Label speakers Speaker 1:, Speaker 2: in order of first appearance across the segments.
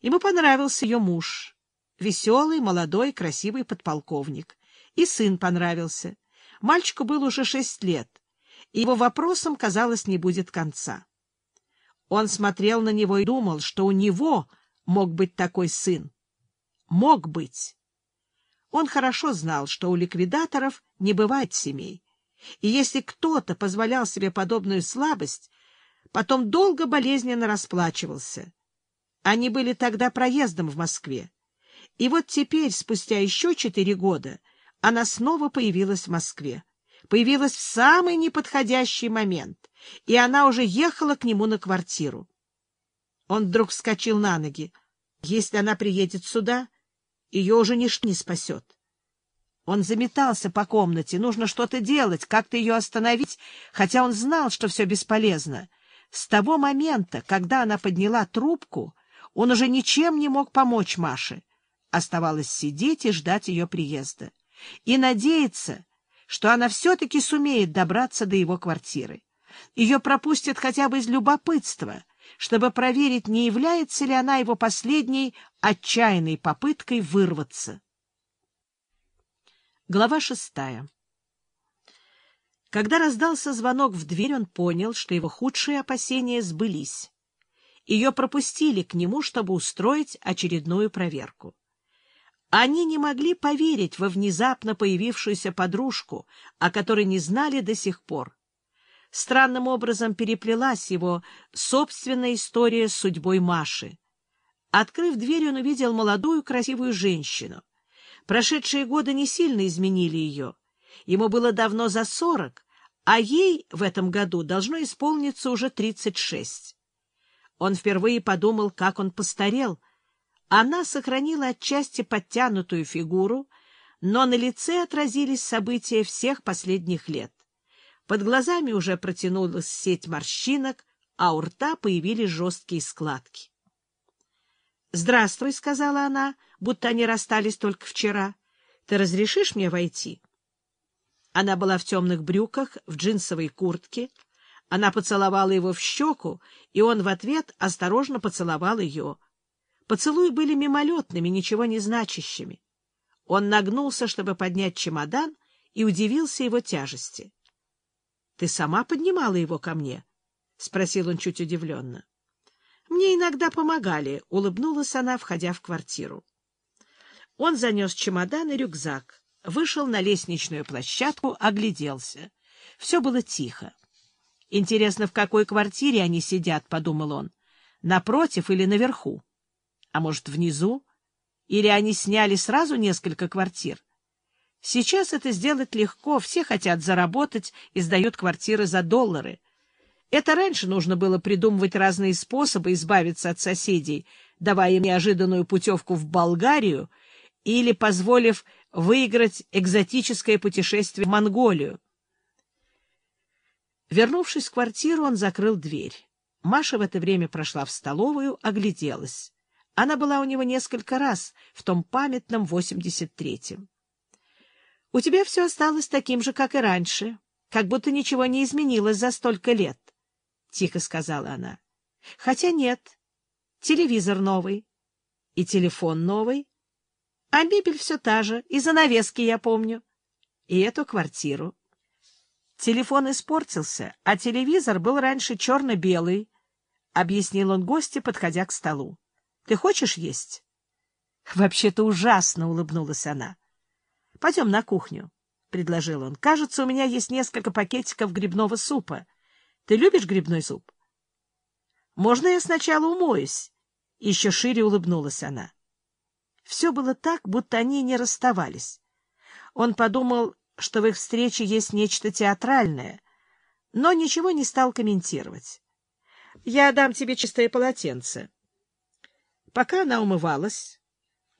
Speaker 1: Ему понравился ее муж, веселый, молодой, красивый подполковник. И сын понравился. Мальчику было уже шесть лет, и его вопросом, казалось, не будет конца. Он смотрел на него и думал, что у него мог быть такой сын. Мог быть. Он хорошо знал, что у ликвидаторов не бывает семей. И если кто-то позволял себе подобную слабость, потом долго болезненно расплачивался. Они были тогда проездом в Москве. И вот теперь, спустя еще четыре года, она снова появилась в Москве. Появилась в самый неподходящий момент, и она уже ехала к нему на квартиру. Он вдруг вскочил на ноги. Если она приедет сюда, ее уже ничто не спасет. Он заметался по комнате. Нужно что-то делать, как-то ее остановить, хотя он знал, что все бесполезно. С того момента, когда она подняла трубку, он уже ничем не мог помочь Маше. Оставалось сидеть и ждать ее приезда. И надеяться, что она все-таки сумеет добраться до его квартиры. Ее пропустят хотя бы из любопытства, чтобы проверить, не является ли она его последней отчаянной попыткой вырваться. Глава шестая Когда раздался звонок в дверь, он понял, что его худшие опасения сбылись. Ее пропустили к нему, чтобы устроить очередную проверку. Они не могли поверить во внезапно появившуюся подружку, о которой не знали до сих пор. Странным образом переплелась его собственная история с судьбой Маши. Открыв дверь, он увидел молодую красивую женщину. Прошедшие годы не сильно изменили ее. Ему было давно за сорок, а ей в этом году должно исполниться уже тридцать шесть. Он впервые подумал, как он постарел. Она сохранила отчасти подтянутую фигуру, но на лице отразились события всех последних лет. Под глазами уже протянулась сеть морщинок, а у рта появились жесткие складки. — Здравствуй, — сказала она, будто они расстались только вчера. — Ты разрешишь мне войти? Она была в темных брюках, в джинсовой куртке. Она поцеловала его в щеку, и он в ответ осторожно поцеловал ее. Поцелуи были мимолетными, ничего не значащими. Он нагнулся, чтобы поднять чемодан, и удивился его тяжести. Ты сама поднимала его ко мне? — спросил он чуть удивленно. — Мне иногда помогали, — улыбнулась она, входя в квартиру. Он занес чемодан и рюкзак, вышел на лестничную площадку, огляделся. Все было тихо. «Интересно, в какой квартире они сидят?» — подумал он. «Напротив или наверху? А может, внизу? Или они сняли сразу несколько квартир? Сейчас это сделать легко, все хотят заработать и сдают квартиры за доллары. Это раньше нужно было придумывать разные способы избавиться от соседей, давая им неожиданную путевку в Болгарию или позволив выиграть экзотическое путешествие в Монголию. Вернувшись в квартиру, он закрыл дверь. Маша в это время прошла в столовую, огляделась. Она была у него несколько раз в том памятном 83-м. — У тебя все осталось таким же, как и раньше, как будто ничего не изменилось за столько лет, — тихо сказала она. — Хотя нет, телевизор новый и телефон новый, а мебель все та же, и занавески я помню, и эту квартиру. Телефон испортился, а телевизор был раньше черно-белый, — объяснил он гости, подходя к столу. — Ты хочешь есть? — Вообще-то ужасно, — улыбнулась она. — Пойдем на кухню, — предложил он. — Кажется, у меня есть несколько пакетиков грибного супа. Ты любишь грибной суп? — Можно я сначала умоюсь? Еще шире улыбнулась она. Все было так, будто они не расставались. Он подумал, что в их встрече есть нечто театральное, но ничего не стал комментировать. — Я дам тебе чистое полотенце. Пока она умывалась,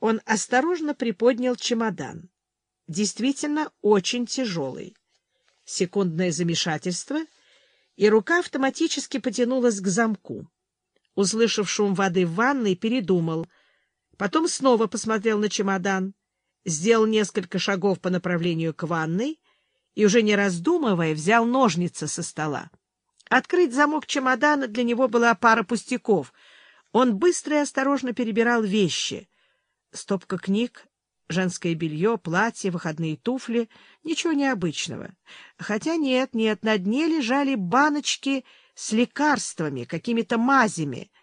Speaker 1: он осторожно приподнял чемодан действительно очень тяжелый. Секундное замешательство, и рука автоматически потянулась к замку. Услышав шум воды в ванной, передумал. Потом снова посмотрел на чемодан, сделал несколько шагов по направлению к ванной и, уже не раздумывая, взял ножницы со стола. Открыть замок чемодана для него была пара пустяков. Он быстро и осторожно перебирал вещи. Стопка книг, женское белье, платье, выходные туфли — ничего необычного. Хотя нет, нет, на дне лежали баночки с лекарствами, какими-то мазями —